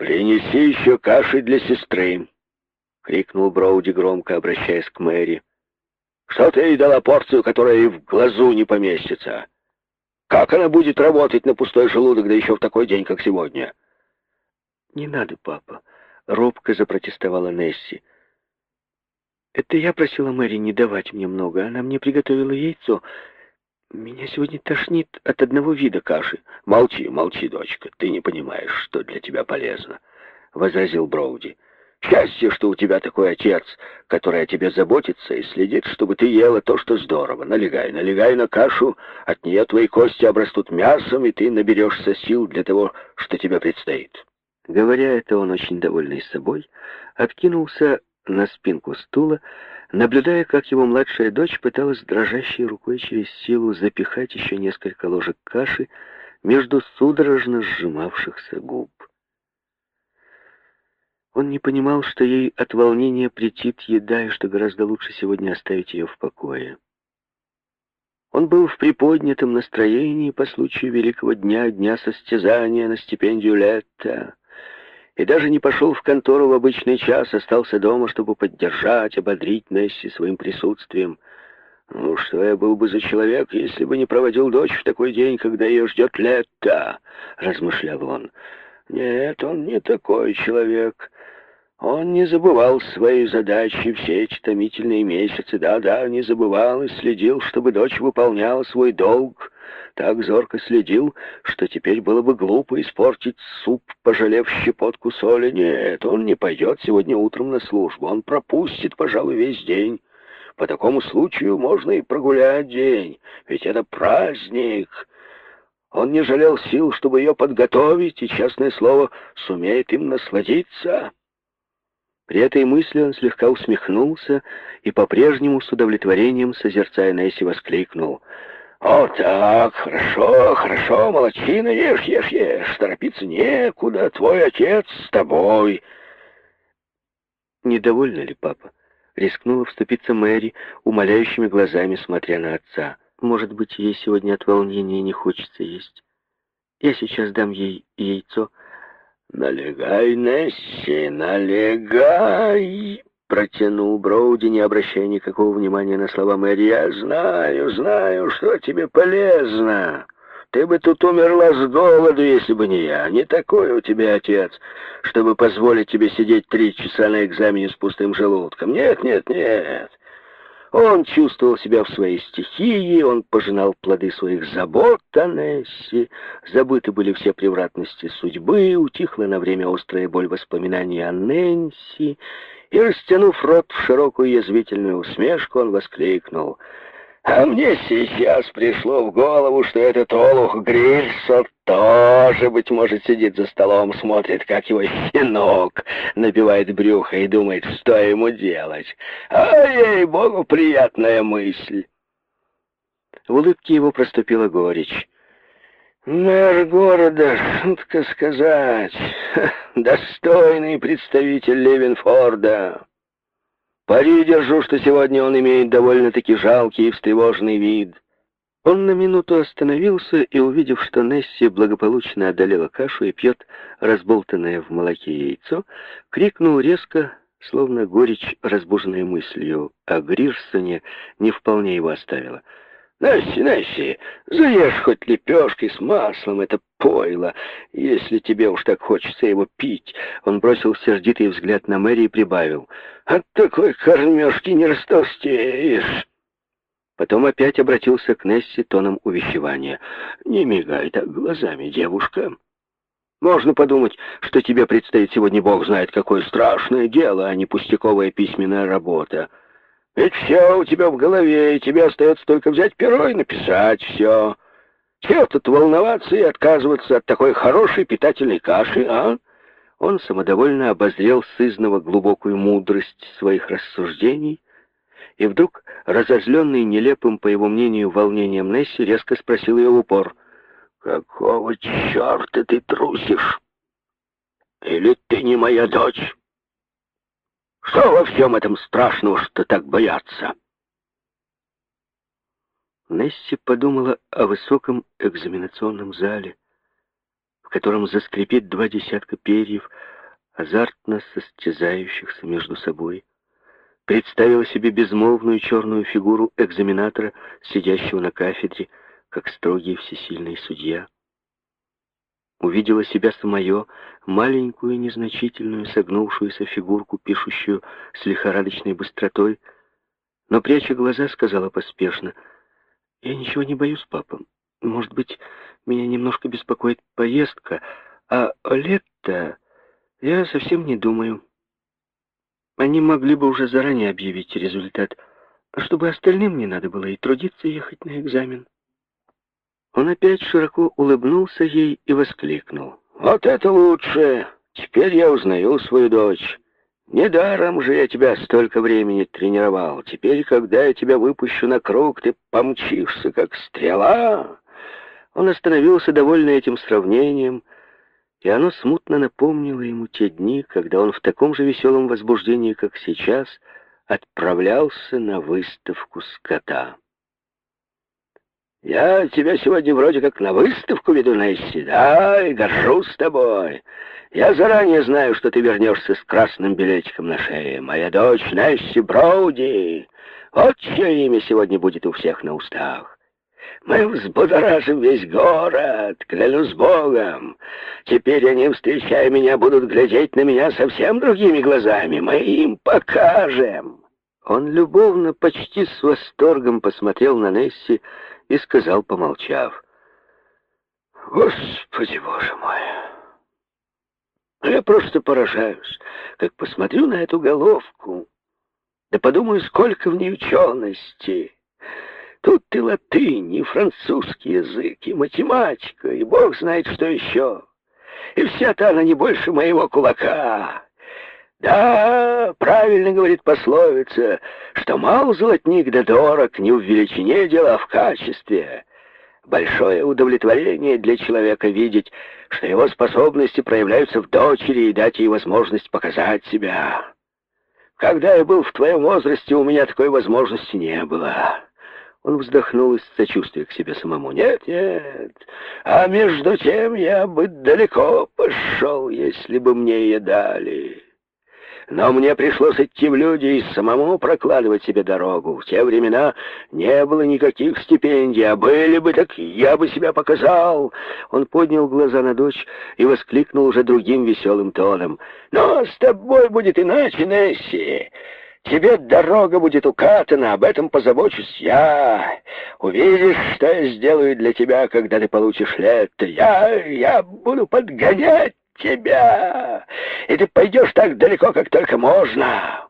«Принеси еще каши для сестры!» — крикнул Броуди громко, обращаясь к Мэри. «Что ты ей дала порцию, которая и в глазу не поместится? Как она будет работать на пустой желудок, да еще в такой день, как сегодня?» «Не надо, папа», — робко запротестовала Несси. «Это я просила Мэри не давать мне много. Она мне приготовила яйцо. Меня сегодня тошнит от одного вида каши. Молчи, молчи, дочка. Ты не понимаешь, что для тебя полезно, — возразил Броуди. Счастье, что у тебя такой отец, который о тебе заботится и следит, чтобы ты ела то, что здорово. Налегай, налегай на кашу, от нее твои кости обрастут мясом, и ты наберешься сил для того, что тебе предстоит. Говоря это, он очень довольный собой, откинулся на спинку стула, наблюдая, как его младшая дочь пыталась дрожащей рукой через силу запихать еще несколько ложек каши между судорожно сжимавшихся губ. Он не понимал, что ей от волнения претит еда, и что гораздо лучше сегодня оставить ее в покое. Он был в приподнятом настроении по случаю великого дня, дня состязания на стипендию лета и даже не пошел в контору в обычный час, остался дома, чтобы поддержать, ободрить Несси своим присутствием. «Ну, что я был бы за человек, если бы не проводил дочь в такой день, когда ее ждет лето?» — размышлял он. «Нет, он не такой человек. Он не забывал свои задачи все эти томительные месяцы. Да-да, не забывал и следил, чтобы дочь выполняла свой долг» так зорко следил, что теперь было бы глупо испортить суп, пожалев щепотку соли. Нет, он не пойдет сегодня утром на службу, он пропустит, пожалуй, весь день. По такому случаю можно и прогулять день, ведь это праздник. Он не жалел сил, чтобы ее подготовить, и, честное слово, сумеет им насладиться. При этой мысли он слегка усмехнулся и по-прежнему с удовлетворением, созерцая Несси, воскликнул — «О, так, хорошо, хорошо, молодчина, ешь, ешь, ешь, торопиться некуда, твой отец с тобой». «Недовольна ли папа?» Рискнула вступиться Мэри, умоляющими глазами смотря на отца. «Может быть, ей сегодня от волнения не хочется есть. Я сейчас дам ей яйцо». «Налегай, Несси, налегай!» Протянул Броуди, не обращая никакого внимания на слова Мэри. «Я знаю, знаю, что тебе полезно. Ты бы тут умерла с голоду, если бы не я. Не такой у тебя отец, чтобы позволить тебе сидеть три часа на экзамене с пустым желудком. Нет, нет, нет. Он чувствовал себя в своей стихии, он пожинал плоды своих забот о Несси, забыты были все превратности судьбы, утихла на время острая боль воспоминаний о Нэнси, и, растянув рот в широкую язвительную усмешку, он воскликнул — а мне сейчас пришло в голову, что этот олух Грильсо тоже, быть может, сидит за столом, смотрит, как его щенок набивает брюхо и думает, что ему делать. А ей-богу, приятная мысль. В улыбке его проступила горечь. Мэр города, шутка сказать, достойный представитель Левинфорда. Пари держу, что сегодня он имеет довольно-таки жалкий и встревоженный вид. Он на минуту остановился и, увидев, что Несси благополучно одолела кашу и пьет разболтанное в молоке яйцо, крикнул резко, словно горечь, разбуженная мыслью о Грирсоне, не вполне его оставила — Настя, Настя, заешь хоть лепешки с маслом, это пойло, если тебе уж так хочется его пить. Он бросил сердитый взгляд на Мэри и прибавил. От такой кормежки не растолстеешь. Потом опять обратился к Несси тоном увещевания. «Не мигай так глазами, девушка. Можно подумать, что тебе предстоит сегодня бог знает какое страшное дело, а не пустяковая письменная работа. Ведь все у тебя в голове, и тебе остается только взять перо и написать все. Чего тут волноваться и отказываться от такой хорошей питательной каши, а?» Он самодовольно обозрел сызного глубокую мудрость своих рассуждений, и вдруг, разозленный нелепым, по его мнению, волнением Несси, резко спросил ее в упор. «Какого черта ты трусишь? Или ты не моя дочь?» Что во всем этом страшного, что так бояться? Несси подумала о высоком экзаменационном зале, в котором заскрипит два десятка перьев, азартно состязающихся между собой, представила себе безмолвную черную фигуру экзаменатора, сидящего на кафедре, как строгий всесильный судья. Увидела себя самое, маленькую, незначительную, согнувшуюся фигурку, пишущую с лихорадочной быстротой, но, пряча глаза, сказала поспешно, «Я ничего не боюсь, папа. Может быть, меня немножко беспокоит поездка, а о лето я совсем не думаю. Они могли бы уже заранее объявить результат, чтобы остальным не надо было и трудиться ехать на экзамен». Он опять широко улыбнулся ей и воскликнул. «Вот это лучше! Теперь я узнаю свою дочь. Недаром же я тебя столько времени тренировал. Теперь, когда я тебя выпущу на круг, ты помчишься, как стрела. Он остановился, довольный этим сравнением, и оно смутно напомнило ему те дни, когда он в таком же веселом возбуждении, как сейчас, отправлялся на выставку скота. «Я тебя сегодня вроде как на выставку веду, Несси, да, и горжусь тобой. Я заранее знаю, что ты вернешься с красным билетиком на шее. Моя дочь Несси Броуди. Вот чье имя сегодня будет у всех на устах. Мы взбудоражим весь город, клянусь Богом. Теперь они, встречая меня, будут глядеть на меня совсем другими глазами. Мы им покажем». Он любовно, почти с восторгом посмотрел на Несси и сказал, помолчав, «Господи, Боже мой!» Я просто поражаюсь, как посмотрю на эту головку, да подумаю, сколько в ней учености. Тут и латынь, и французский язык, и математика, и бог знает что еще. И вся-то она не больше моего кулака. Да, правильно говорит пословица, что мал золотник да дорог не в величине дела, а в качестве. Большое удовлетворение для человека видеть, что его способности проявляются в дочери и дать ей возможность показать себя. Когда я был в твоем возрасте, у меня такой возможности не было. Он вздохнул из сочувствия к себе самому. Нет, нет, а между тем я бы далеко пошел, если бы мне ее дали. Но мне пришлось идти в люди и самому прокладывать себе дорогу. В те времена не было никаких стипендий, а были бы, так я бы себя показал. Он поднял глаза на дочь и воскликнул уже другим веселым тоном. «Но с тобой будет иначе, Несси. Тебе дорога будет укатана, об этом позабочусь я. Увидишь, что я сделаю для тебя, когда ты получишь лето. Я, я буду подгонять тебя, и ты пойдешь так далеко, как только можно».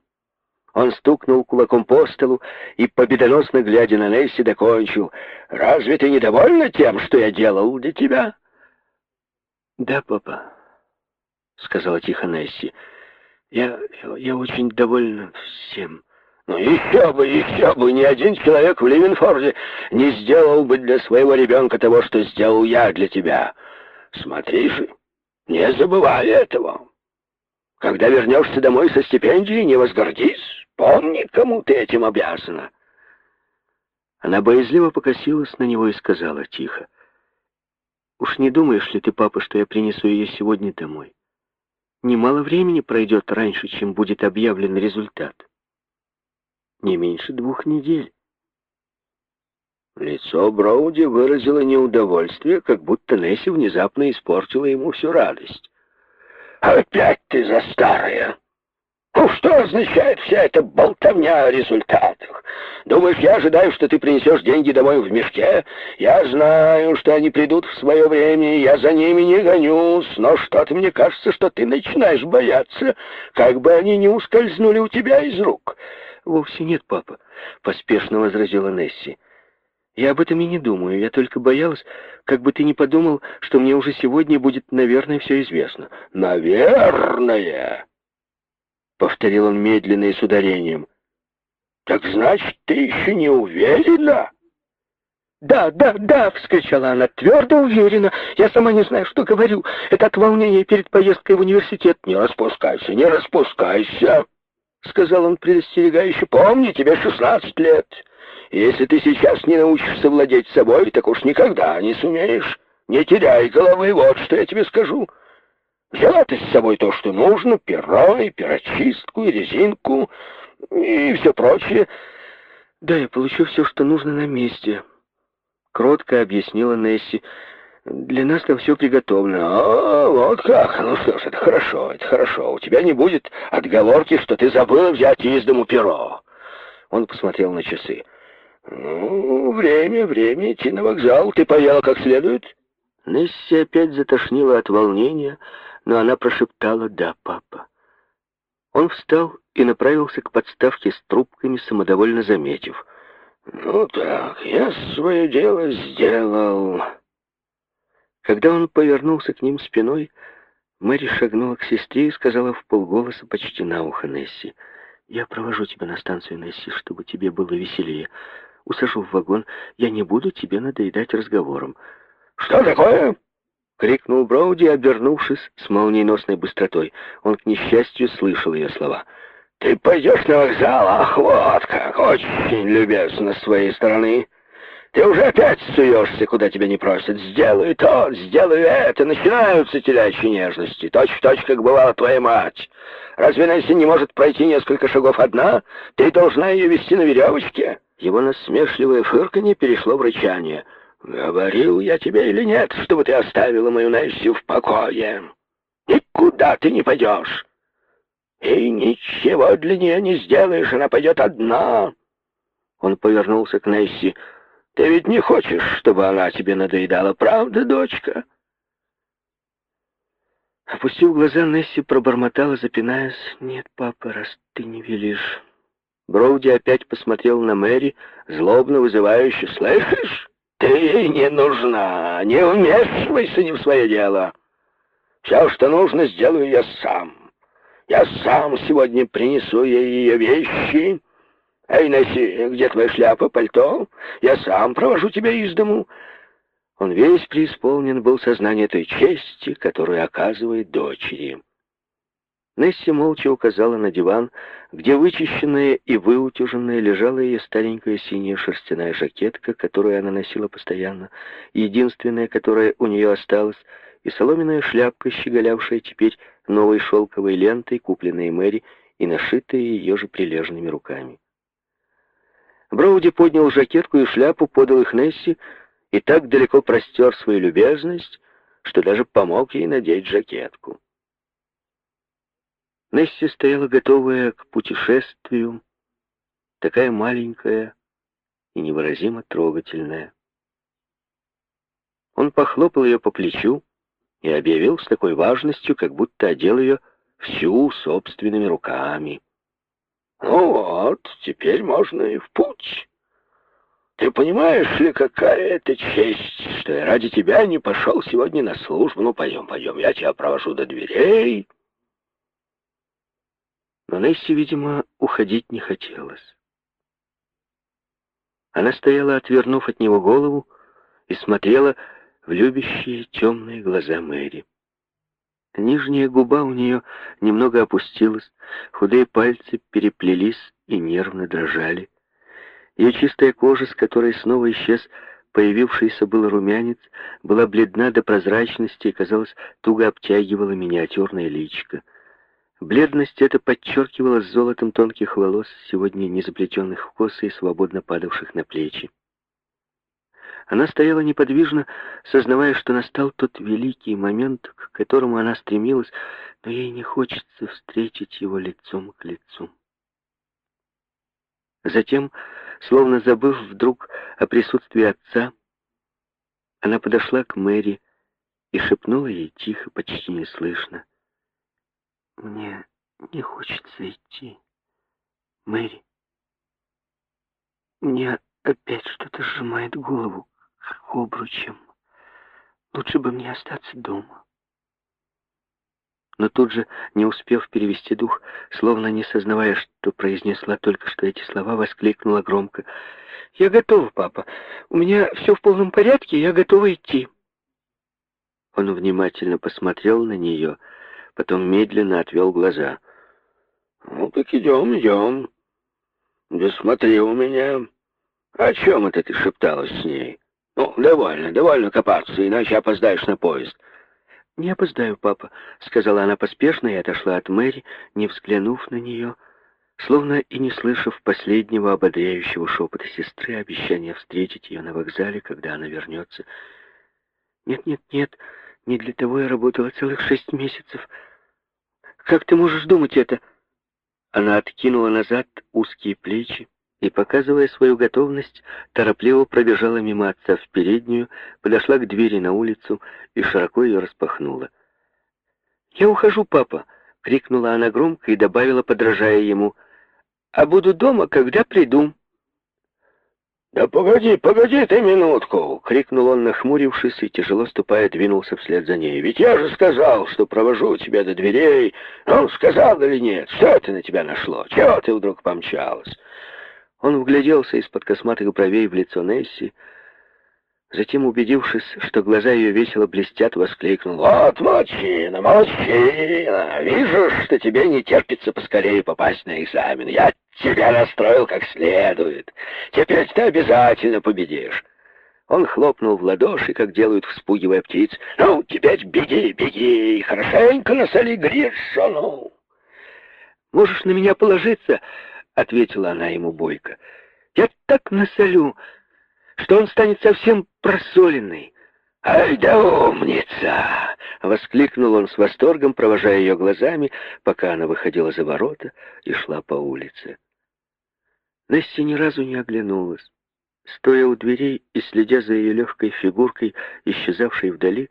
Он стукнул кулаком по столу и, победоносно глядя на Несси, докончил. «Разве ты недовольна тем, что я делал для тебя?» «Да, папа», — сказала тихо Несси. «Я, я, я очень довольна всем». «Ну еще бы, еще бы! Ни один человек в Ливенфорде не сделал бы для своего ребенка того, что сделал я для тебя. Смотри же, не забывай этого. Когда вернешься домой со стипендией, не возгордись. Помни, кому ты этим обязана. Она боязливо покосилась на него и сказала тихо. «Уж не думаешь ли ты, папа, что я принесу ее сегодня домой? Немало времени пройдет раньше, чем будет объявлен результат. Не меньше двух недель». Лицо Броуди выразило неудовольствие, как будто Несси внезапно испортила ему всю радость. «Опять ты за старое! Ну, что означает вся эта болтовня о результатах? Думаешь, я ожидаю, что ты принесешь деньги домой в мешке? Я знаю, что они придут в свое время, я за ними не гонюсь, но что-то мне кажется, что ты начинаешь бояться, как бы они не ускользнули у тебя из рук». «Вовсе нет, папа», — поспешно возразила Несси. Я об этом и не думаю. Я только боялась, как бы ты не подумал, что мне уже сегодня будет, наверное, все известно. «Наверное!» — повторил он медленно и с ударением. «Так значит, ты еще не уверена?» «Да, да, да!» — вскричала она. «Твердо уверена. Я сама не знаю, что говорю. Это от волнения перед поездкой в университет». «Не распускайся, не распускайся!» — сказал он предостерегающе. «Помни, тебе шестнадцать лет. Если ты сейчас не научишься владеть собой, так уж никогда не сумеешь. Не теряй головы, вот что я тебе скажу. Взяла ты с собой то, что нужно, перо и перочистку, и резинку, и все прочее. Да, я получу все, что нужно на месте. Кротко объяснила Несси. Для нас там все приготовлено. А, вот как. Ну что ж, это хорошо, это хорошо. У тебя не будет отговорки, что ты забыла взять из дому перо. Он посмотрел на часы. Ну, время, время идти на вокзал. Ты поела как следует? Несси опять затошнила от волнения, но она прошептала «Да, папа». Он встал и направился к подставке с трубками, самодовольно заметив. «Ну так, я свое дело сделал». Когда он повернулся к ним спиной, Мэри шагнула к сестре и сказала в полголоса почти на ухо Несси. «Я провожу тебя на станцию, Несси, чтобы тебе было веселее. Усажу в вагон, я не буду тебе надоедать разговором». «Что такое?» — крикнул Броуди, обернувшись с молниеносной быстротой. Он, к несчастью, слышал ее слова. «Ты пойдешь на вокзал? Ах, вот как! Очень любезно с твоей стороны!» Ты уже опять суешься, куда тебя не просят. Сделай то, сделай это. Начинаются телячьи нежности. Точь-в-точь, точь, как бывала твоя мать. Разве Нэнси не может пройти несколько шагов одна? Ты должна ее вести на веревочке. Его насмешливое фырканье перешло в рычание. «Говорил я тебе или нет, чтобы ты оставила мою Несси в покое? Никуда ты не пойдешь. И ничего для нее не сделаешь, она пойдет одна». Он повернулся к Несси. Ты ведь не хочешь, чтобы она тебе надоедала, правда, дочка?» Опустив глаза, Несси пробормотала, запинаясь. «Нет, папа, раз ты не велишь». Броуди опять посмотрел на Мэри, злобно вызывающе. «Слышишь? Ты ей не нужна. Не вмешивайся не в свое дело. Все, что нужно, сделаю я сам. Я сам сегодня принесу ей ее вещи» «Эй, Несси, где твоя шляпа, пальто? Я сам провожу тебя из дому». Он весь преисполнен был сознание той чести, которую оказывает дочери. Несси молча указала на диван, где вычищенная и выутюженная лежала ее старенькая синяя шерстяная жакетка, которую она носила постоянно, единственная, которая у нее осталась, и соломенная шляпка, щеголявшая теперь новой шелковой лентой, купленной Мэри и нашитая ее же прилежными руками. Броуди поднял жакетку и шляпу, подал их Несси и так далеко простер свою любезность, что даже помог ей надеть жакетку. Несси стояла готовая к путешествию, такая маленькая и невыразимо трогательная. Он похлопал ее по плечу и объявил с такой важностью, как будто одел ее всю собственными руками. Ну вот, теперь можно и в путь. Ты понимаешь ли, какая это честь, что я ради тебя не пошел сегодня на службу? Ну, пойдем, пойдем, я тебя провожу до дверей. Но Несси, видимо, уходить не хотелось. Она стояла, отвернув от него голову, и смотрела в любящие темные глаза Мэри. Нижняя губа у нее немного опустилась, худые пальцы переплелись и нервно дрожали. Ее чистая кожа, с которой снова исчез появившийся был румянец, была бледна до прозрачности и, казалось, туго обтягивала миниатюрное личико. Бледность эта подчеркивалась золотом тонких волос, сегодня не заплетенных в косы и свободно падавших на плечи. Она стояла неподвижно, сознавая, что настал тот великий момент, к которому она стремилась, но ей не хочется встретить его лицом к лицу. Затем, словно забыв вдруг о присутствии отца, она подошла к Мэри и шепнула ей тихо, почти неслышно. «Мне не хочется идти, Мэри. Мне опять что-то сжимает голову к обручам. Лучше бы мне остаться дома. Но тут же, не успев перевести дух, словно не сознавая, что произнесла только что эти слова, воскликнула громко. «Я готова, папа. У меня все в полном порядке, я готова идти». Он внимательно посмотрел на нее, потом медленно отвел глаза. «Ну так идем, идем. Да смотри у меня. О чем это ты шепталась с ней?» Ну, довольно, довольно копаться, иначе опоздаешь на поезд. «Не опоздаю, папа», — сказала она поспешно и отошла от Мэри, не взглянув на нее, словно и не слышав последнего ободряющего шепота сестры, обещания встретить ее на вокзале, когда она вернется. «Нет, нет, нет, не для того я работала целых шесть месяцев. Как ты можешь думать это?» Она откинула назад узкие плечи, и, показывая свою готовность, торопливо пробежала мимо отца в переднюю, подошла к двери на улицу и широко ее распахнула. «Я ухожу, папа!» — крикнула она громко и добавила, подражая ему. «А буду дома, когда приду». «Да погоди, погоди ты минутку!» — крикнул он, нахмурившись, и, тяжело ступая, двинулся вслед за ней. «Ведь я же сказал, что провожу тебя до дверей. Ну, сказал или нет? Что это на тебя нашло? Чего ты вдруг помчалась?» Он вгляделся из-под косматых бровей в лицо Несси, затем, убедившись, что глаза ее весело блестят, воскликнул. «Вот мужчина, мужчина! Вижу, что тебе не терпится поскорее попасть на экзамен. Я тебя настроил как следует. Теперь ты обязательно победишь». Он хлопнул в ладоши, как делают, вспугивая птиц. «Ну, теперь беги, беги, хорошенько насоли Гришону!» «Можешь на меня положиться?» — ответила она ему бойко. «Я так насолю, что он станет совсем просоленный». «Ай да умница!» — воскликнул он с восторгом, провожая ее глазами, пока она выходила за ворота и шла по улице. Несси ни разу не оглянулась. Стоя у дверей и следя за ее легкой фигуркой, исчезавшей вдали,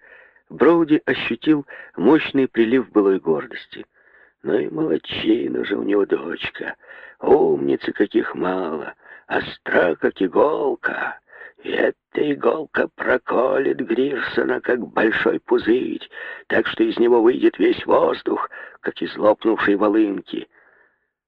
Броуди ощутил мощный прилив былой гордости. Ну и молодчина же у него дочка. Умницы каких мало, остра как иголка. И эта иголка проколет Грирсона, как большой пузырь, так что из него выйдет весь воздух, как из лопнувшей волынки.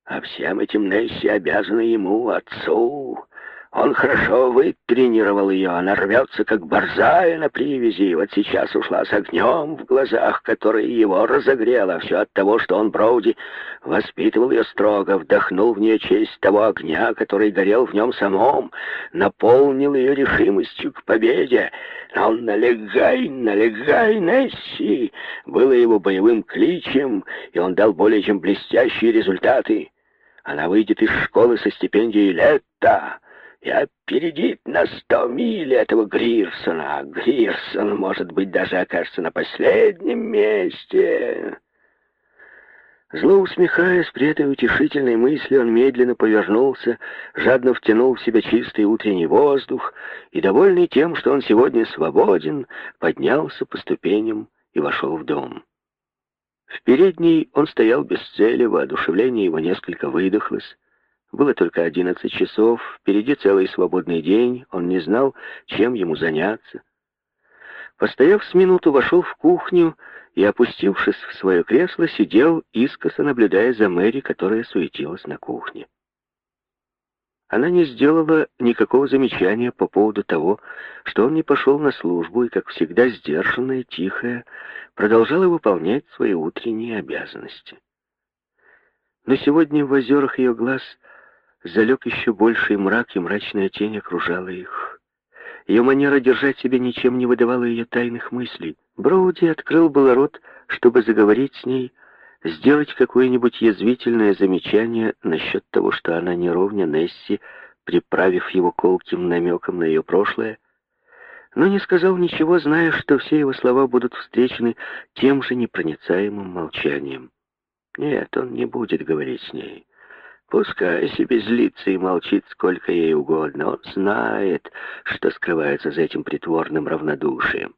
А всем этим Несси обязаны ему, отцу. Он хорошо вытренировал ее, она рвется, как борзая на привязи, и вот сейчас ушла с огнем в глазах, который его разогрело. Все от того, что он, Броуди, воспитывал ее строго, вдохнул в нее честь того огня, который горел в нем самом, наполнил ее решимостью к победе. Но он налегай, налегай, Несси, было его боевым кличем, и он дал более чем блестящие результаты. Она выйдет из школы со стипендией лета, и опередит на сто миль этого Грирсона. Грирсон, может быть, даже окажется на последнем месте. Зло усмехаясь при этой утешительной мысли, он медленно повернулся, жадно втянул в себя чистый утренний воздух и, довольный тем, что он сегодня свободен, поднялся по ступеням и вошел в дом. В передней он стоял без цели, воодушевление его несколько выдохлось. Было только одиннадцать часов, впереди целый свободный день, он не знал, чем ему заняться. Постояв с минуту, вошел в кухню и, опустившись в свое кресло, сидел, искоса наблюдая за Мэри, которая суетилась на кухне. Она не сделала никакого замечания по поводу того, что он не пошел на службу и, как всегда, сдержанная, тихая, продолжала выполнять свои утренние обязанности. Но сегодня в озерах ее глаз залег еще больший мрак, и мрачная тень окружала их. Ее манера держать себя ничем не выдавала ее тайных мыслей. Броуди открыл было рот, чтобы заговорить с ней, сделать какое-нибудь язвительное замечание насчет того, что она не ровня Несси, приправив его колким намеком на ее прошлое, но не сказал ничего, зная, что все его слова будут встречены тем же непроницаемым молчанием. Нет, он не будет говорить с ней. Пускай себе злится и молчит сколько ей угодно. Он знает, что скрывается за этим притворным равнодушием.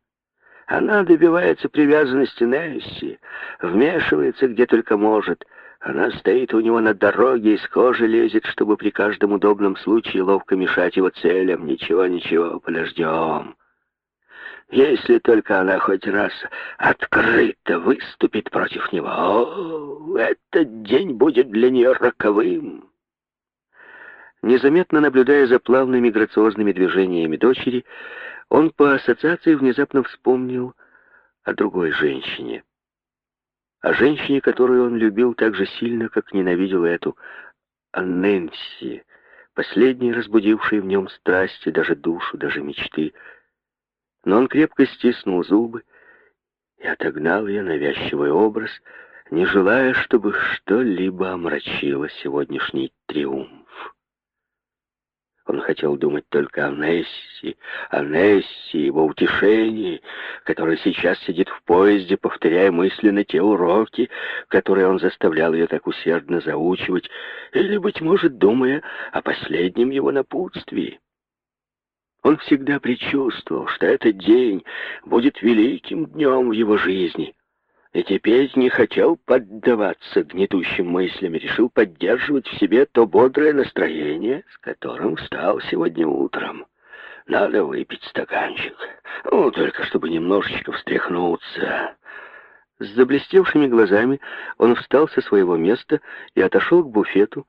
Она добивается привязанности Несси, вмешивается где только может. Она стоит у него на дороге, из кожи лезет, чтобы при каждом удобном случае ловко мешать его целям. Ничего, ничего, подождем. Если только она хоть раз открыто выступит против него, о, этот день будет для нее роковым. Незаметно наблюдая за плавными грациозными движениями дочери, он по ассоциации внезапно вспомнил о другой женщине. О женщине, которую он любил так же сильно, как ненавидел эту, о Нэнси, последней разбудившей в нем страсти, даже душу, даже мечты, Но он крепко стиснул зубы и отогнал ее навязчивый образ, не желая, чтобы что-либо омрачило сегодняшний триумф. Он хотел думать только о Несси, о Несси, его утешении, который сейчас сидит в поезде, повторяя мысленно те уроки, которые он заставлял ее так усердно заучивать, или, быть может, думая о последнем его напутствии. Он всегда предчувствовал, что этот день будет великим днем в его жизни — и теперь не хотел поддаваться гнетущим мыслям, решил поддерживать в себе то бодрое настроение, с которым встал сегодня утром. Надо выпить стаканчик, ну, только чтобы немножечко встряхнуться. С заблестевшими глазами он встал со своего места и отошел к буфету,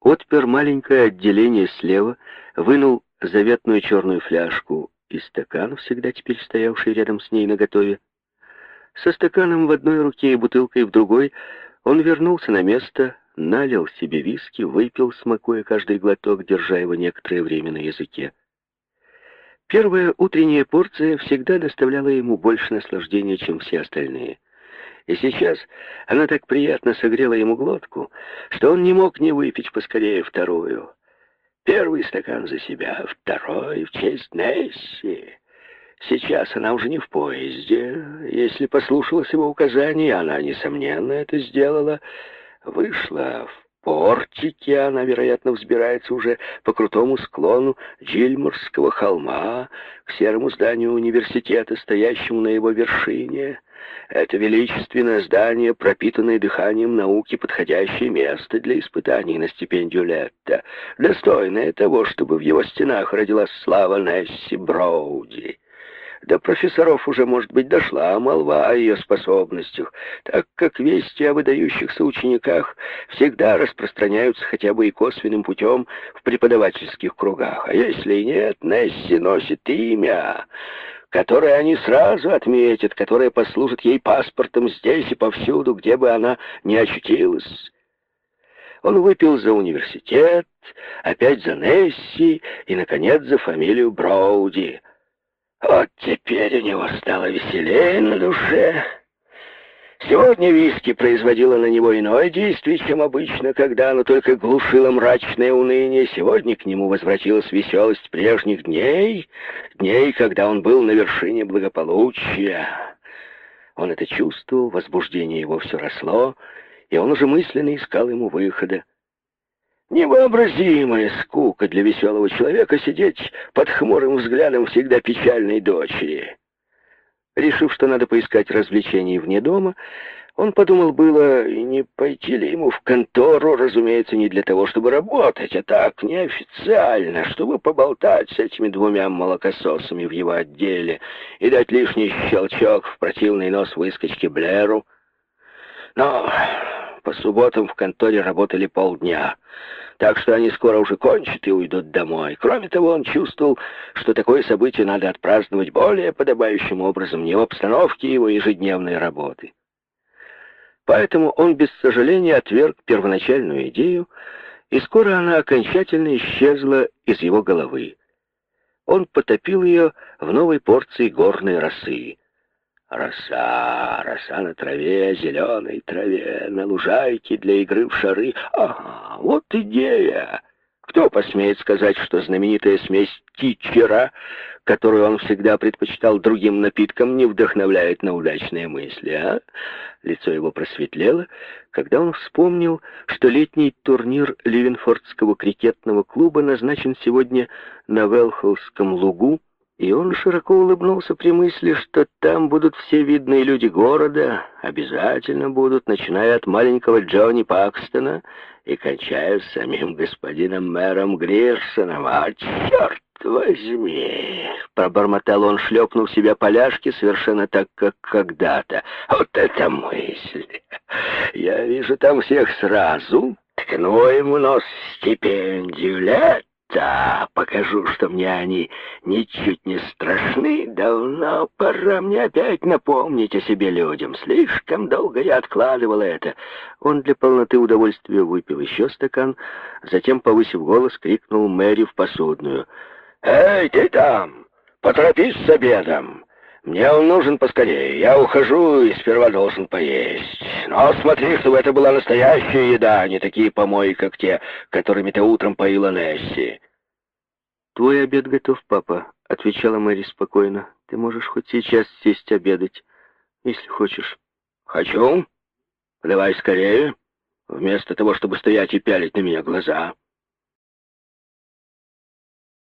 отпер маленькое отделение слева, вынул заветную черную фляжку и стакан, всегда теперь стоявший рядом с ней наготове, со стаканом в одной руке и бутылкой в другой он вернулся на место, налил себе виски, выпил, смакуя каждый глоток, держа его некоторое время на языке. Первая утренняя порция всегда доставляла ему больше наслаждения, чем все остальные. И сейчас она так приятно согрела ему глотку, что он не мог не выпить поскорее вторую. Первый стакан за себя, второй в честь Несси. Сейчас она уже не в поезде. Если послушалась его указаний, она, несомненно, это сделала. Вышла в портике, она, вероятно, взбирается уже по крутому склону Джильморского холма к серому зданию университета, стоящему на его вершине. Это величественное здание, пропитанное дыханием науки, подходящее место для испытаний на стипендию Летта, достойное того, чтобы в его стенах родилась слава Несси Броуди. До профессоров уже, может быть, дошла молва о ее способностях, так как вести о выдающихся учениках всегда распространяются хотя бы и косвенным путем в преподавательских кругах. А если и нет, Несси носит имя, которое они сразу отметят, которое послужит ей паспортом здесь и повсюду, где бы она ни очутилась. Он выпил за университет, опять за Несси и, наконец, за фамилию Броуди — вот теперь у него стало веселее на душе. Сегодня виски производило на него иное действие, чем обычно, когда оно только глушило мрачное уныние. Сегодня к нему возвратилась веселость прежних дней, дней, когда он был на вершине благополучия. Он это чувствовал, возбуждение его все росло, и он уже мысленно искал ему выхода. Невообразимая скука для веселого человека сидеть под хмурым взглядом всегда печальной дочери. Решив, что надо поискать развлечений вне дома, он подумал было, не пойти ли ему в контору, разумеется, не для того, чтобы работать, а так, неофициально, чтобы поболтать с этими двумя молокососами в его отделе и дать лишний щелчок в противный нос выскочки Блэру. Но по субботам в конторе работали полдня — так что они скоро уже кончат и уйдут домой. Кроме того, он чувствовал, что такое событие надо отпраздновать более подобающим образом, не в обстановке его ежедневной работы. Поэтому он без сожаления отверг первоначальную идею, и скоро она окончательно исчезла из его головы. Он потопил ее в новой порции горной росы. Роса, роса на траве, зеленой траве, на лужайке для игры в шары. Ага, вот идея. Кто посмеет сказать, что знаменитая смесь тичера, которую он всегда предпочитал другим напиткам, не вдохновляет на удачные мысли, а? Лицо его просветлело, когда он вспомнил, что летний турнир Ливенфордского крикетного клуба назначен сегодня на Велхолском лугу, и он широко улыбнулся при мысли, что там будут все видные люди города, обязательно будут, начиная от маленького Джонни Пакстона и кончая самим господином мэром Грирсоном. А черт возьми! Пробормотал он, шлепнув себя поляшки, совершенно так, как когда-то. Вот это мысль! Я вижу там всех сразу, ткну ему нос стипендию лет, да, покажу, что мне они ничуть не страшны. Давно пора мне опять напомнить о себе людям. Слишком долго я откладывал это. Он для полноты удовольствия выпил еще стакан, затем, повысив голос, крикнул Мэри в посудную. «Эй, ты там! поторопись с обедом. Мне он нужен поскорее. Я ухожу и сперва должен поесть. Но смотри, чтобы это была настоящая еда, а не такие помои, как те, которыми ты утром поила Несси. «Твой обед готов, папа», — отвечала Мэри спокойно. «Ты можешь хоть сейчас сесть обедать, если хочешь». «Хочу. Давай скорее, вместо того, чтобы стоять и пялить на меня глаза».